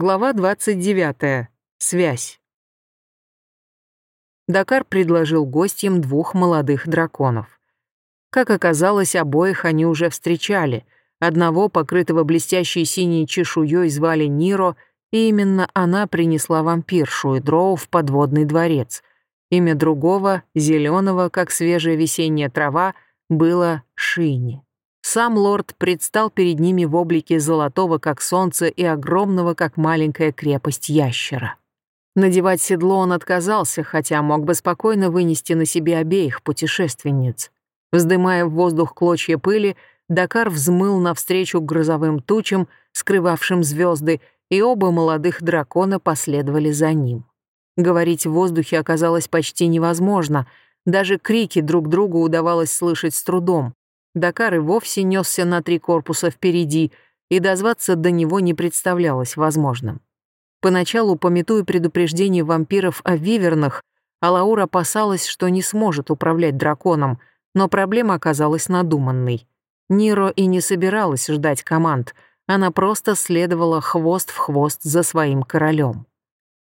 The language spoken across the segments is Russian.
Глава 29. Связь. Дакар предложил гостям двух молодых драконов. Как оказалось, обоих они уже встречали. Одного, покрытого блестящей синей чешуей, звали Ниро, и именно она принесла вампиршу и дроу в подводный дворец. Имя другого, зеленого, как свежая весенняя трава, было Шини. Сам лорд предстал перед ними в облике золотого, как солнце, и огромного, как маленькая крепость ящера. Надевать седло он отказался, хотя мог бы спокойно вынести на себе обеих путешественниц. Вздымая в воздух клочья пыли, Дакар взмыл навстречу грозовым тучам, скрывавшим звезды, и оба молодых дракона последовали за ним. Говорить в воздухе оказалось почти невозможно, даже крики друг другу удавалось слышать с трудом. Дакар и вовсе несся на три корпуса впереди, и дозваться до него не представлялось возможным. Поначалу, пометуя предупреждение вампиров о вивернах, Алаур опасалась, что не сможет управлять драконом, но проблема оказалась надуманной. Ниро и не собиралась ждать команд, она просто следовала хвост в хвост за своим королем.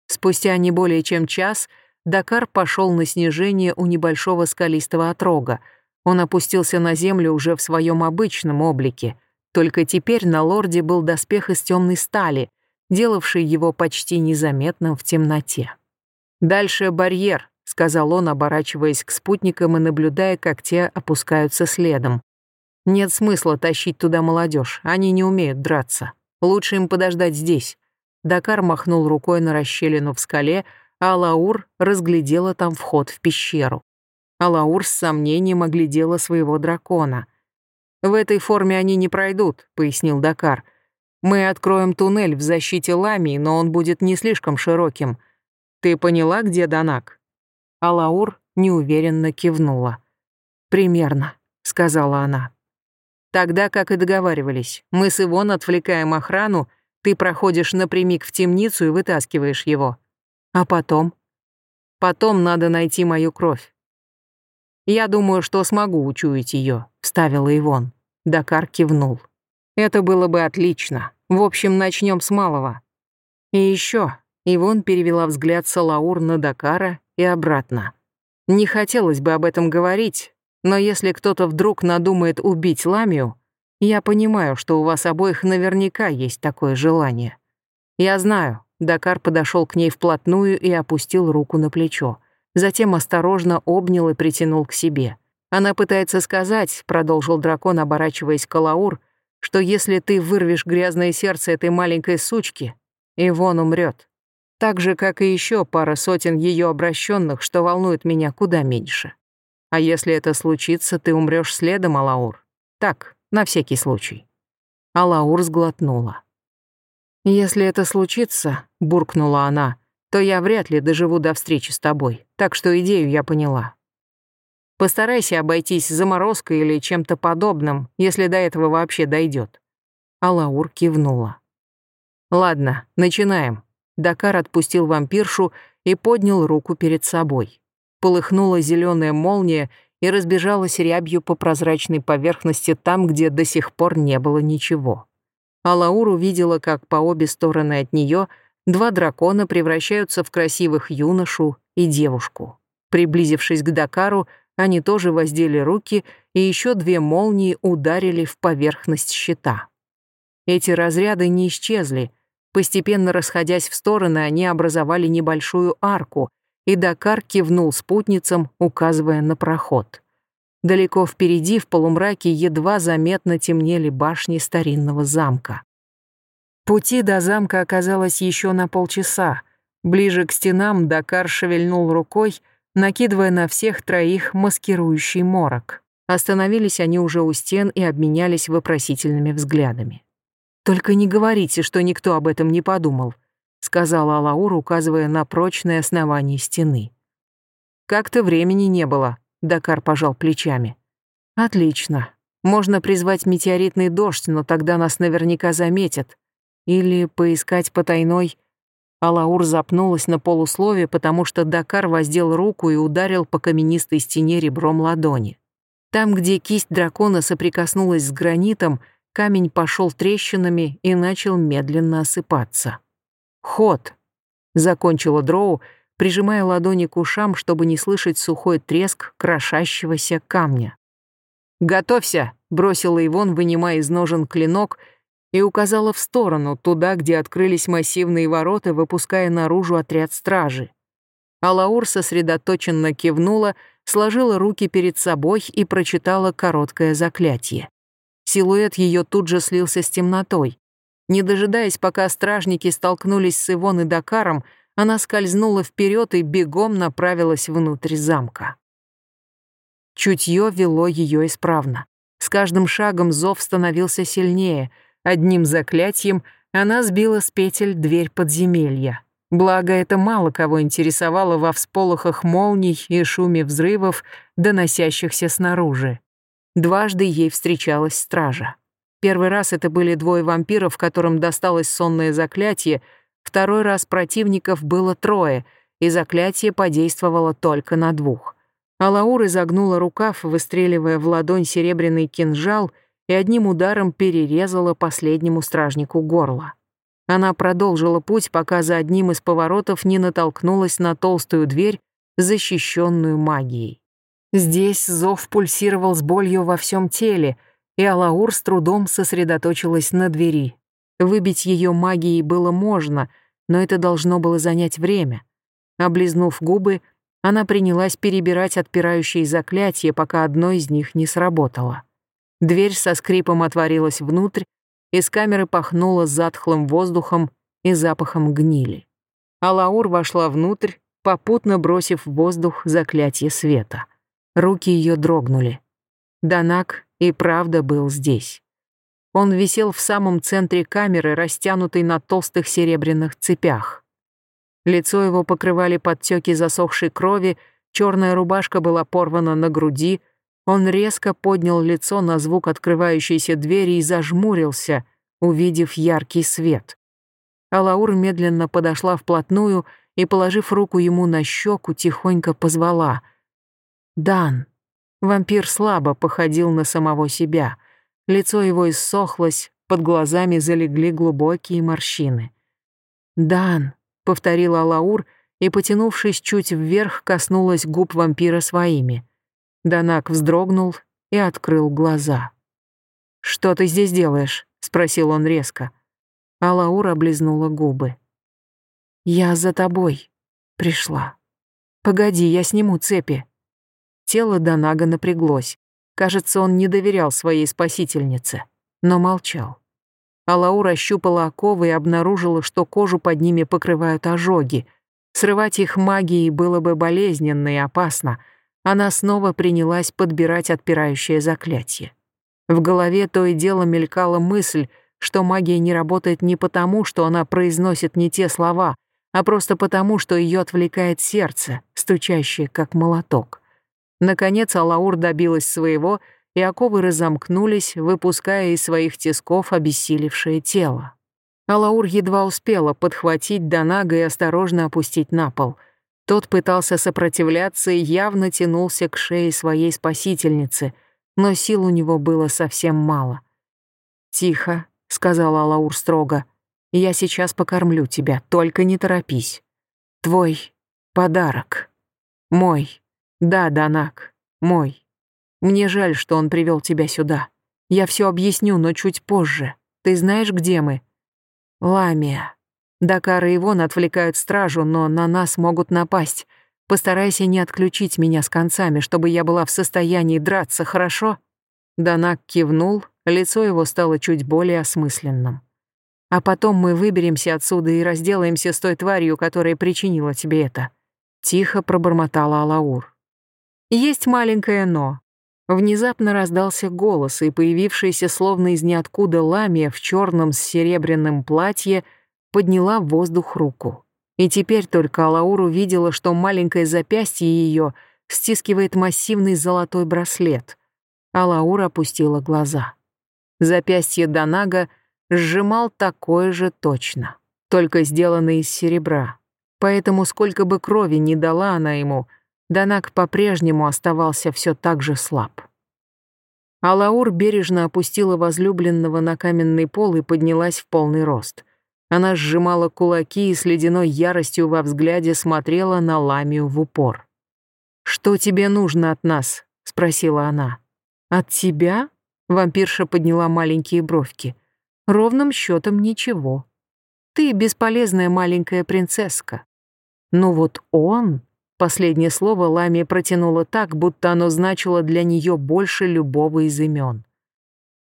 Спустя не более чем час Дакар пошел на снижение у небольшого скалистого отрога — он опустился на землю уже в своем обычном облике, только теперь на лорде был доспех из темной стали, делавший его почти незаметным в темноте. «Дальше барьер», — сказал он, оборачиваясь к спутникам и наблюдая, как те опускаются следом. «Нет смысла тащить туда молодежь, они не умеют драться. Лучше им подождать здесь». Дакар махнул рукой на расщелину в скале, а Лаур разглядела там вход в пещеру а Лаур с сомнением оглядела своего дракона. «В этой форме они не пройдут», — пояснил Дакар. «Мы откроем туннель в защите Ламии, но он будет не слишком широким. Ты поняла, где Данак?» А Лаур неуверенно кивнула. «Примерно», — сказала она. «Тогда, как и договаривались, мы с Ивон отвлекаем охрану, ты проходишь напрямик в темницу и вытаскиваешь его. А потом? Потом надо найти мою кровь. «Я думаю, что смогу учуять ее», — вставила Ивон. Дакар кивнул. «Это было бы отлично. В общем, начнем с малого». «И еще», — Ивон перевела взгляд Салаур на Дакара и обратно. «Не хотелось бы об этом говорить, но если кто-то вдруг надумает убить Ламию, я понимаю, что у вас обоих наверняка есть такое желание. Я знаю». Дакар подошел к ней вплотную и опустил руку на плечо затем осторожно обнял и притянул к себе. «Она пытается сказать», — продолжил дракон, оборачиваясь к Алаур, «что если ты вырвешь грязное сердце этой маленькой сучки, Ивон умрет. Так же, как и еще пара сотен ее обращенных, что волнует меня куда меньше. А если это случится, ты умрешь следом, Алаур. Так, на всякий случай». Алаур сглотнула. «Если это случится», — буркнула она, — то я вряд ли доживу до встречи с тобой, так что идею я поняла. Постарайся обойтись заморозкой или чем-то подобным, если до этого вообще дойдет. Алаур кивнула. Ладно, начинаем. Дакар отпустил вампиршу и поднял руку перед собой. Полыхнула зеленая молния и разбежалась рябью по прозрачной поверхности там, где до сих пор не было ничего. Алаур увидела, как по обе стороны от нее — Два дракона превращаются в красивых юношу и девушку. Приблизившись к Дакару, они тоже воздели руки, и еще две молнии ударили в поверхность щита. Эти разряды не исчезли. Постепенно расходясь в стороны, они образовали небольшую арку, и Дакар кивнул спутницам, указывая на проход. Далеко впереди, в полумраке, едва заметно темнели башни старинного замка. Пути до замка оказалось еще на полчаса. Ближе к стенам Дакар шевельнул рукой, накидывая на всех троих маскирующий морок. Остановились они уже у стен и обменялись вопросительными взглядами. «Только не говорите, что никто об этом не подумал», сказала Алаур, указывая на прочное основание стены. «Как-то времени не было», — Дакар пожал плечами. «Отлично. Можно призвать метеоритный дождь, но тогда нас наверняка заметят. Или поискать потайной... Алаур запнулась на полуслове, потому что Дакар воздел руку и ударил по каменистой стене ребром ладони. Там, где кисть дракона соприкоснулась с гранитом, камень пошел трещинами и начал медленно осыпаться. Ход!» — закончила Дроу, прижимая ладони к ушам, чтобы не слышать сухой треск крошащегося камня. «Готовься!» — бросила Ивон, вынимая из ножен клинок, и указала в сторону, туда, где открылись массивные ворота, выпуская наружу отряд стражи. Алаур сосредоточенно кивнула, сложила руки перед собой и прочитала короткое заклятие. Силуэт ее тут же слился с темнотой. Не дожидаясь, пока стражники столкнулись с Ивон и Дакаром, она скользнула вперед и бегом направилась внутрь замка. Чутье вело ее исправно. С каждым шагом зов становился сильнее. Одним заклятием она сбила с петель дверь подземелья. Благо, это мало кого интересовало во всполохах молний и шуме взрывов, доносящихся снаружи. Дважды ей встречалась стража. Первый раз это были двое вампиров, которым досталось сонное заклятие, второй раз противников было трое, и заклятие подействовало только на двух. Алаур изогнула рукав, выстреливая в ладонь серебряный кинжал и одним ударом перерезала последнему стражнику горло. Она продолжила путь, пока за одним из поворотов не натолкнулась на толстую дверь, защищенную магией. Здесь зов пульсировал с болью во всем теле, и Алаур с трудом сосредоточилась на двери. Выбить ее магией было можно, но это должно было занять время. Облизнув губы, она принялась перебирать отпирающие заклятия, пока одно из них не сработало. Дверь со скрипом отворилась внутрь, из камеры пахнуло затхлым воздухом и запахом гнили. Алаур вошла внутрь, попутно бросив в воздух заклятие света. Руки ее дрогнули. Данак и правда был здесь. Он висел в самом центре камеры, растянутый на толстых серебряных цепях. Лицо его покрывали подтеки засохшей крови, черная рубашка была порвана на груди, он резко поднял лицо на звук открывающейся двери и зажмурился, увидев яркий свет. Алаур медленно подошла вплотную и, положив руку ему на щеку, тихонько позвала. «Дан». Вампир слабо походил на самого себя. Лицо его иссохлось, под глазами залегли глубокие морщины. «Дан», повторила Алаур и, потянувшись чуть вверх, коснулась губ вампира своими. Данак вздрогнул и открыл глаза. «Что ты здесь делаешь?» — спросил он резко. Алаур облизнула губы. «Я за тобой пришла. Погоди, я сниму цепи». Тело Данага напряглось. Кажется, он не доверял своей спасительнице, но молчал. Алаур ощупала оковы и обнаружила, что кожу под ними покрывают ожоги. Срывать их магией было бы болезненно и опасно. Она снова принялась подбирать отпирающее заклятие. В голове то и дело мелькала мысль, что магия не работает не потому, что она произносит не те слова, а просто потому, что ее отвлекает сердце, стучащее как молоток. Наконец Алаур добилась своего — и оковы разомкнулись, выпуская из своих тисков обессилевшее тело. Алаур едва успела подхватить Донага и осторожно опустить на пол. Тот пытался сопротивляться и явно тянулся к шее своей спасительницы, но сил у него было совсем мало. «Тихо», — сказала Алаур строго, — «я сейчас покормлю тебя, только не торопись. Твой подарок. Мой. Да, Донак, мой». Мне жаль, что он привел тебя сюда. Я все объясню, но чуть позже. Ты знаешь, где мы?» «Ламия. Дакар и Ивон отвлекают стражу, но на нас могут напасть. Постарайся не отключить меня с концами, чтобы я была в состоянии драться, хорошо?» Данак кивнул, лицо его стало чуть более осмысленным. «А потом мы выберемся отсюда и разделаемся с той тварью, которая причинила тебе это», — тихо пробормотала Алаур. «Есть маленькое «но». Внезапно раздался голос, и появившаяся словно из ниоткуда ламия в черном с серебряным платье подняла в воздух руку. И теперь только Алаур увидела, что маленькое запястье ее стискивает массивный золотой браслет. Алаур опустила глаза. Запястье Данага сжимал такое же точно, только сделанное из серебра. Поэтому сколько бы крови не дала она ему — Данак по-прежнему оставался все так же слаб. Алаур бережно опустила возлюбленного на каменный пол и поднялась в полный рост. Она сжимала кулаки и с ледяной яростью во взгляде смотрела на Ламию в упор. «Что тебе нужно от нас?» — спросила она. «От тебя?» — вампирша подняла маленькие бровки. «Ровным счетом ничего. Ты бесполезная маленькая принцесска. Но вот он...» Последнее слово Ламия протянула так, будто оно значило для нее больше любого из имен.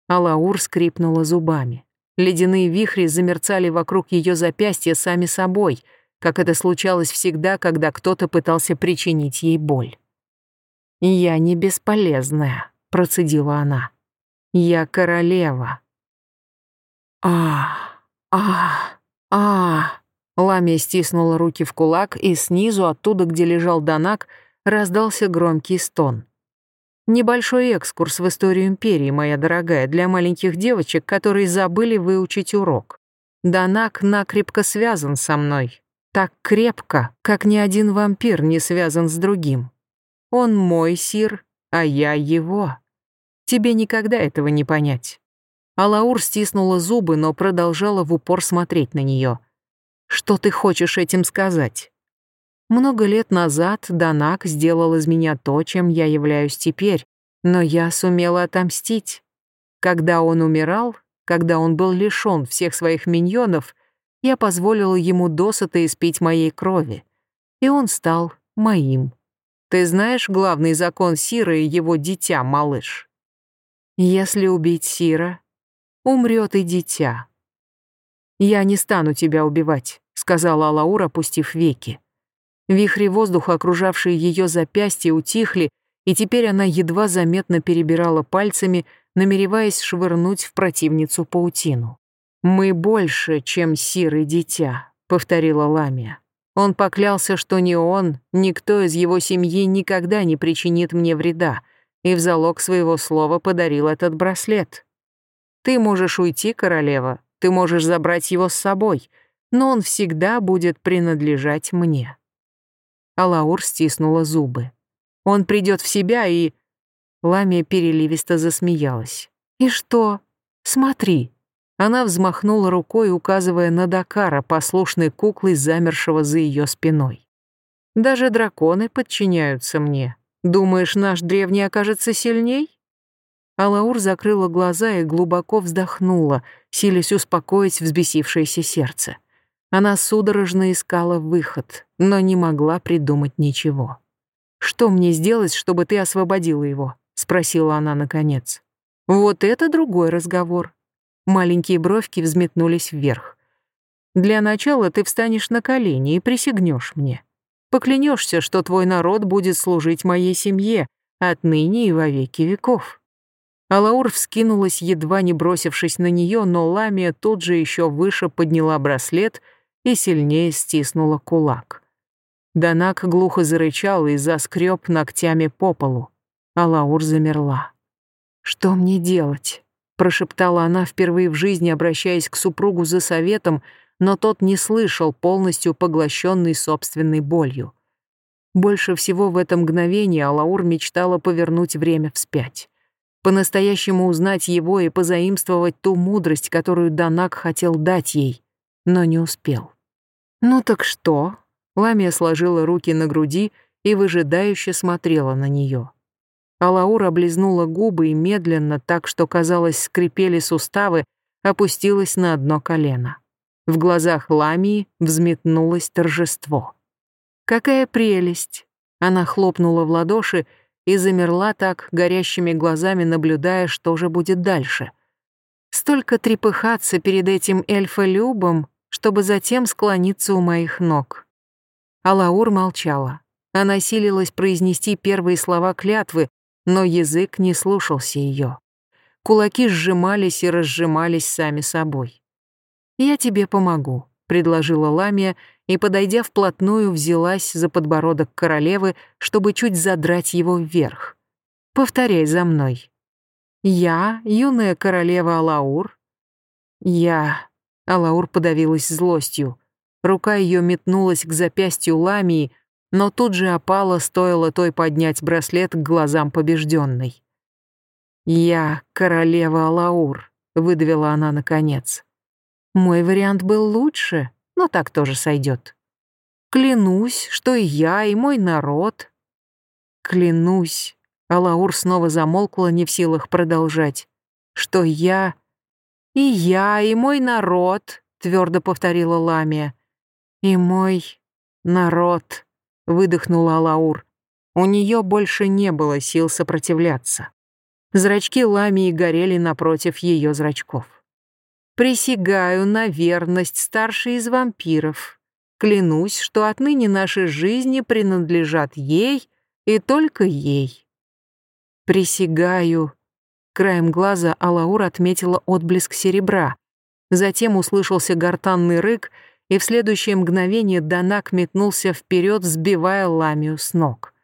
Алаур скрипнула зубами. Ледяные вихри замерцали вокруг ее запястья сами собой, как это случалось всегда, когда кто-то пытался причинить ей боль. «Я не бесполезная», — процедила она. «Я королева». «А, а, а...» Ламия стиснула руки в кулак, и снизу, оттуда, где лежал Данак, раздался громкий стон. Небольшой экскурс в историю империи, моя дорогая, для маленьких девочек, которые забыли выучить урок. Данак накрепко связан со мной. Так крепко, как ни один вампир не связан с другим. Он мой сир, а я его. Тебе никогда этого не понять. Алаур стиснула зубы, но продолжала в упор смотреть на нее. Что ты хочешь этим сказать? Много лет назад Данак сделал из меня то, чем я являюсь теперь, но я сумела отомстить. Когда он умирал, когда он был лишён всех своих миньонов, я позволила ему досыта испить моей крови, и он стал моим. Ты знаешь главный закон Сира и его дитя, малыш? Если убить Сира, умрет и дитя. «Я не стану тебя убивать», — сказала Алаур, опустив веки. Вихри воздуха, окружавшие ее запястья, утихли, и теперь она едва заметно перебирала пальцами, намереваясь швырнуть в противницу паутину. «Мы больше, чем сиры дитя», — повторила Ламия. Он поклялся, что ни он, никто из его семьи никогда не причинит мне вреда, и в залог своего слова подарил этот браслет. «Ты можешь уйти, королева, ты можешь забрать его с собой, но он всегда будет принадлежать мне». Алаур стиснула зубы. «Он придет в себя и...» Ламия переливисто засмеялась. «И что? Смотри!» Она взмахнула рукой, указывая на Дакара, послушной куклой, замершего за ее спиной. «Даже драконы подчиняются мне. Думаешь, наш древний окажется сильней?» Алаур закрыла глаза и глубоко вздохнула, силясь успокоить взбесившееся сердце. Она судорожно искала выход, но не могла придумать ничего. «Что мне сделать, чтобы ты освободила его?» — спросила она наконец. «Вот это другой разговор». Маленькие бровки взметнулись вверх. «Для начала ты встанешь на колени и присягнешь мне. Поклянешься, что твой народ будет служить моей семье отныне и во веки веков». Алаур вскинулась, едва не бросившись на нее, но Ламия тут же еще выше подняла браслет — и сильнее стиснула кулак. Данак глухо зарычал и заскреб ногтями по полу, а Лаур замерла. «Что мне делать?» — прошептала она впервые в жизни, обращаясь к супругу за советом, но тот не слышал, полностью поглощенный собственной болью. Больше всего в это мгновение Алаур мечтала повернуть время вспять. По-настоящему узнать его и позаимствовать ту мудрость, которую Данак хотел дать ей, но не успел. «Ну так что?» Ламия сложила руки на груди и выжидающе смотрела на нее. Алаура облизнула губы и медленно, так что, казалось, скрипели суставы, опустилась на одно колено. В глазах Ламии взметнулось торжество. «Какая прелесть!» Она хлопнула в ладоши и замерла так, горящими глазами наблюдая, что же будет дальше. Столько трепыхаться перед этим эльфа-любом чтобы затем склониться у моих ног. Алаур молчала. Она силилась произнести первые слова клятвы, но язык не слушался ее. Кулаки сжимались и разжимались сами собой. «Я тебе помогу», — предложила Ламия, и, подойдя вплотную, взялась за подбородок королевы, чтобы чуть задрать его вверх. «Повторяй за мной. Я, юная королева Алаур. Я, Алаур подавилась злостью. Рука ее метнулась к запястью Ламии, но тут же опала, стоило той поднять браслет к глазам побежденной. «Я королева Алаур», — выдавила она наконец. Мой вариант был лучше, но так тоже сойдет. Клянусь, что и я, и мой народ. Клянусь. Алаур снова замолкла, не в силах продолжать. Что я... И я, и мой народ, твердо повторила Ламия. И мой народ, выдохнула Алаур. У нее больше не было сил сопротивляться. Зрачки Ламии горели напротив ее зрачков. «Присягаю на верность старшей из вампиров. Клянусь, что отныне наши жизни принадлежат ей и только ей. Присягаю». Краем глаза Алаур отметила отблеск серебра. Затем услышался гортанный рык, и в следующее мгновение Данак метнулся вперед, сбивая Ламию с ног.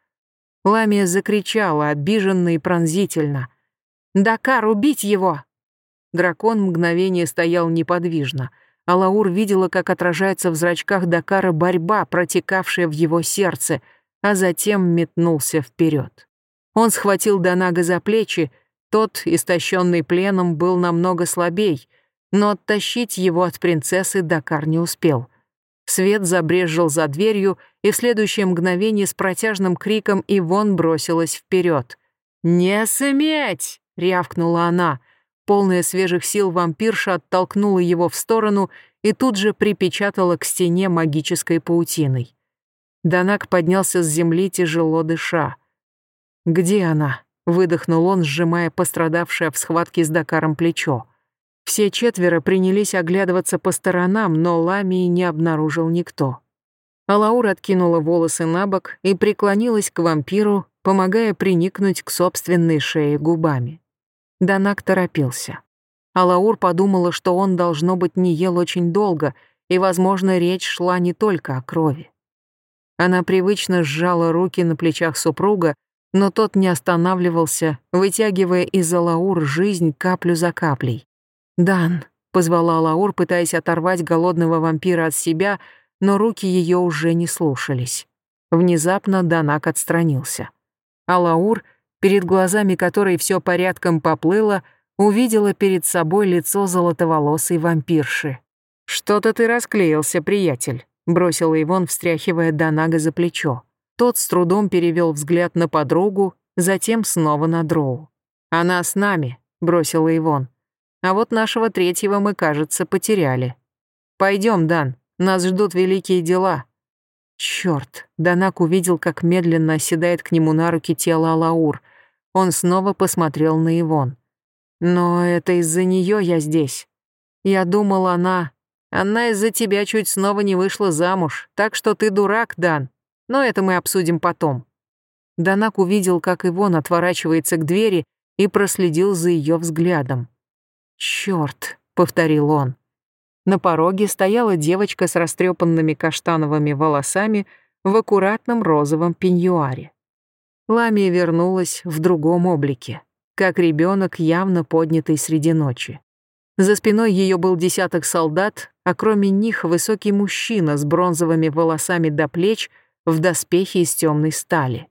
Ламия закричала, обиженно и пронзительно. «Дакар, убить его!» Дракон мгновение стоял неподвижно, а видела, как отражается в зрачках Дакара борьба, протекавшая в его сердце, а затем метнулся вперед. Он схватил Данага за плечи, тот, истощенный пленом, был намного слабей, но оттащить его от принцессы Дакар не успел — Свет забрезжил за дверью, и в следующее мгновение с протяжным криком Ивон бросилась вперед. «Не сметь!» — рявкнула она. Полная свежих сил вампирша оттолкнула его в сторону и тут же припечатала к стене магической паутиной. Данак поднялся с земли, тяжело дыша. «Где она?» — выдохнул он, сжимая пострадавшее в схватке с Дакаром плечо. Все четверо принялись оглядываться по сторонам, но Ламии не обнаружил никто. Алаур откинула волосы на бок и преклонилась к вампиру, помогая приникнуть к собственной шее губами. Данак торопился. Алаур подумала, что он, должно быть, не ел очень долго, и, возможно, речь шла не только о крови. Она привычно сжала руки на плечах супруга, но тот не останавливался, вытягивая из Алаур жизнь каплю за каплей. «Дан», — позвала Лаур, пытаясь оторвать голодного вампира от себя, но руки ее уже не слушались. Внезапно Данак отстранился. А Лаур, перед глазами которой все порядком поплыло, увидела перед собой лицо золотоволосой вампирши. «Что-то ты расклеился, приятель», — бросила Ивон, встряхивая Данага за плечо. Тот с трудом перевел взгляд на подругу, затем снова на Дроу. «Она с нами», — бросила Ивон. А вот нашего третьего мы, кажется, потеряли. Пойдем, Дан, нас ждут великие дела. Черт, Данак увидел, как медленно оседает к нему на руки тело Алаур. Он снова посмотрел на Ивон. Но это из-за нее я здесь. Я думал, она... Она из-за тебя чуть снова не вышла замуж, так что ты дурак, Дан. Но это мы обсудим потом. Данак увидел, как Ивон отворачивается к двери и проследил за ее взглядом. «Чёрт», — повторил он. На пороге стояла девочка с растрепанными каштановыми волосами в аккуратном розовом пеньюаре. Ламия вернулась в другом облике, как ребенок, явно поднятый среди ночи. За спиной ее был десяток солдат, а кроме них высокий мужчина с бронзовыми волосами до плеч в доспехе из темной стали.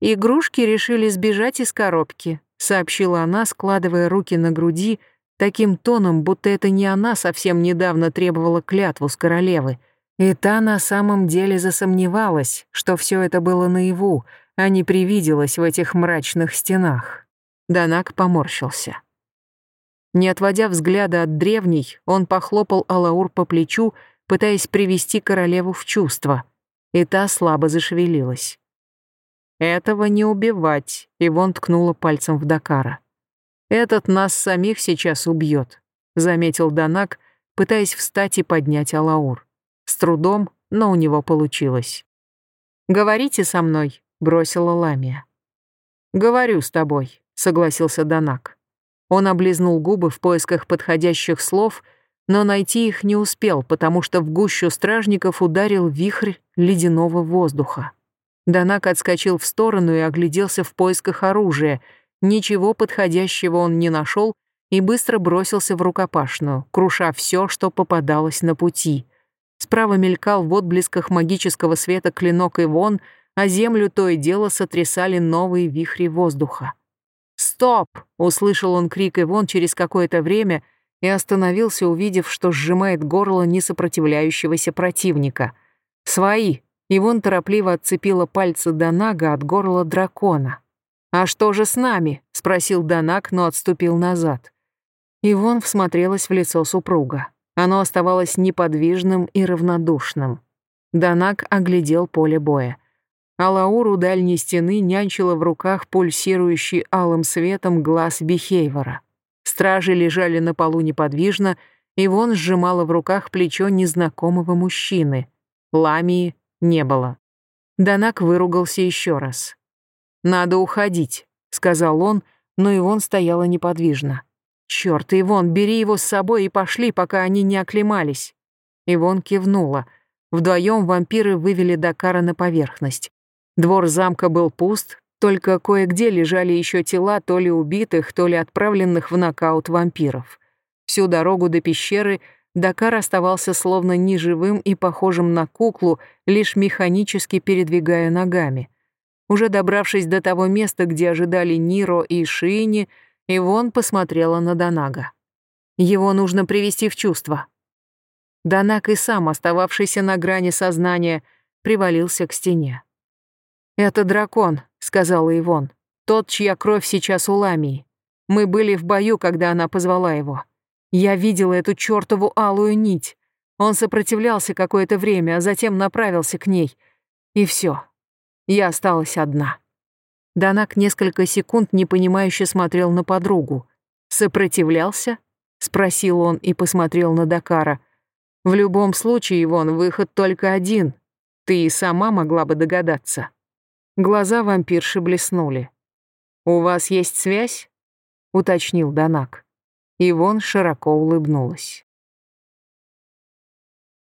«Игрушки решили сбежать из коробки», — сообщила она, складывая руки на груди, — таким тоном, будто это не она совсем недавно требовала клятву с королевы. И та на самом деле засомневалась, что все это было наяву, а не привиделось в этих мрачных стенах. Данак поморщился. Не отводя взгляда от древней, он похлопал Алаур по плечу, пытаясь привести королеву в чувство, и та слабо зашевелилась. «Этого не убивать», — Ивон ткнула пальцем в Дакара. «Этот нас самих сейчас убьет», — заметил Данак, пытаясь встать и поднять Алаур. С трудом, но у него получилось. «Говорите со мной», — бросила Ламия. «Говорю с тобой», — согласился Данак. Он облизнул губы в поисках подходящих слов, но найти их не успел, потому что в гущу стражников ударил вихрь ледяного воздуха. Данак отскочил в сторону и огляделся в поисках оружия — Ничего подходящего он не нашел и быстро бросился в рукопашную, круша все, что попадалось на пути. Справа мелькал в отблесках магического света клинок Ивон, а землю то и дело сотрясали новые вихри воздуха. «Стоп!» — услышал он крик Ивон через какое-то время и остановился, увидев, что сжимает горло несопротивляющегося противника. «Свои!» Ивон торопливо отцепила пальцы Донага от горла дракона. «А что же с нами?» — спросил Донаг, но отступил назад. Ивон всмотрелась в лицо супруга. Оно оставалось неподвижным и равнодушным. Донаг оглядел поле боя. А Лаур у дальней стены нянчила в руках пульсирующий алым светом глаз Бихейвора. Стражи лежали на полу неподвижно, и вон сжимала в руках плечо незнакомого мужчины. Ламии не было. Данак выругался еще раз. «Надо уходить», — сказал он, но Ивон стояла неподвижно. «Чёрт, Ивон, бери его с собой и пошли, пока они не оклемались». Ивон кивнула. Вдвоем вампиры вывели Дакара на поверхность. Двор замка был пуст, только кое-где лежали еще тела то ли убитых, то ли отправленных в нокаут вампиров. Всю дорогу до пещеры Дакар оставался словно неживым и похожим на куклу, лишь механически передвигая ногами. Уже добравшись до того места, где ожидали Ниро и Шиини, Ивон посмотрела на Донага. Его нужно привести в чувство. Донаг и сам, остававшийся на грани сознания, привалился к стене. «Это дракон», — сказала Ивон. «Тот, чья кровь сейчас у Ламии. Мы были в бою, когда она позвала его. Я видела эту чёртову алую нить. Он сопротивлялся какое-то время, а затем направился к ней. И всё. Я осталась одна». Данак несколько секунд непонимающе смотрел на подругу. «Сопротивлялся?» — спросил он и посмотрел на Дакара. «В любом случае, Ивон, выход только один. Ты и сама могла бы догадаться». Глаза вампирши блеснули. «У вас есть связь?» — уточнил Данак. Ивон широко улыбнулась.